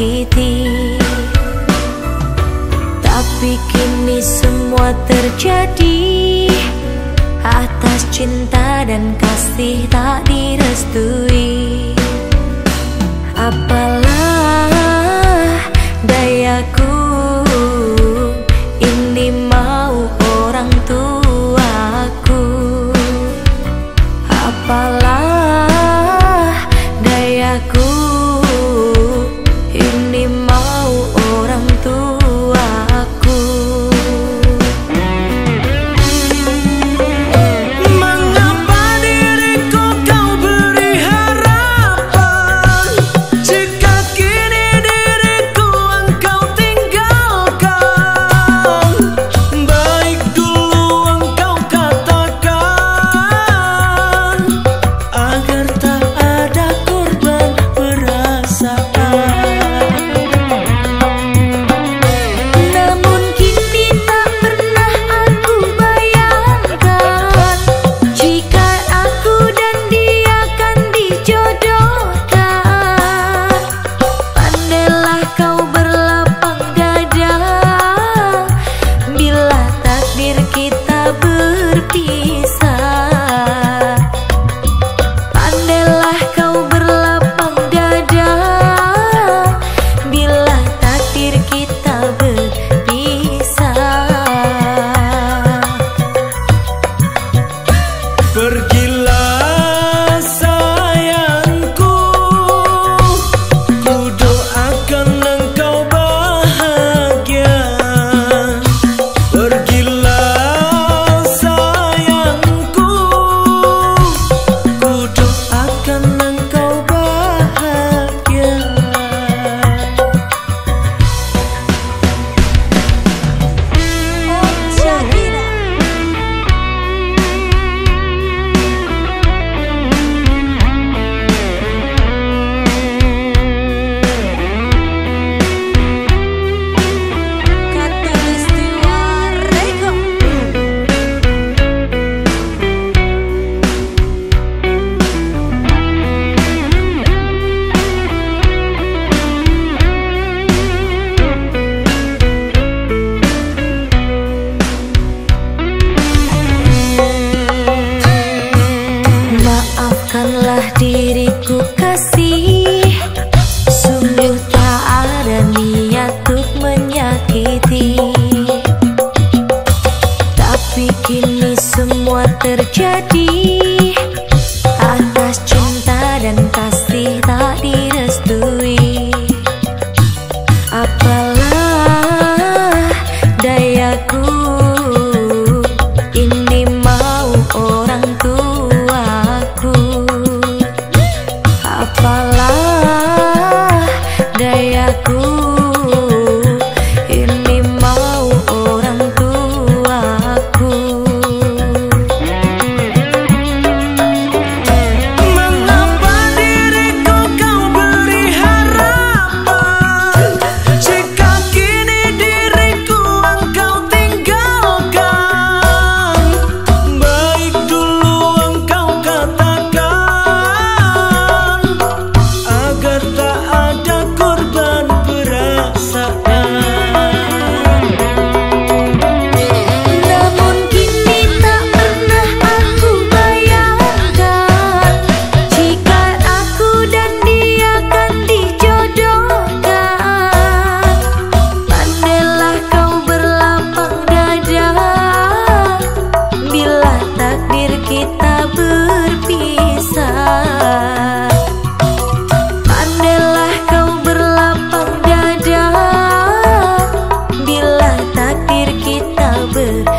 menyakiti. Tapi kini semua terjadi. Atas cinta dan kasih tak direstui. Apalah semua terjadi Atas cinta dan kasih tadi.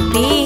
你。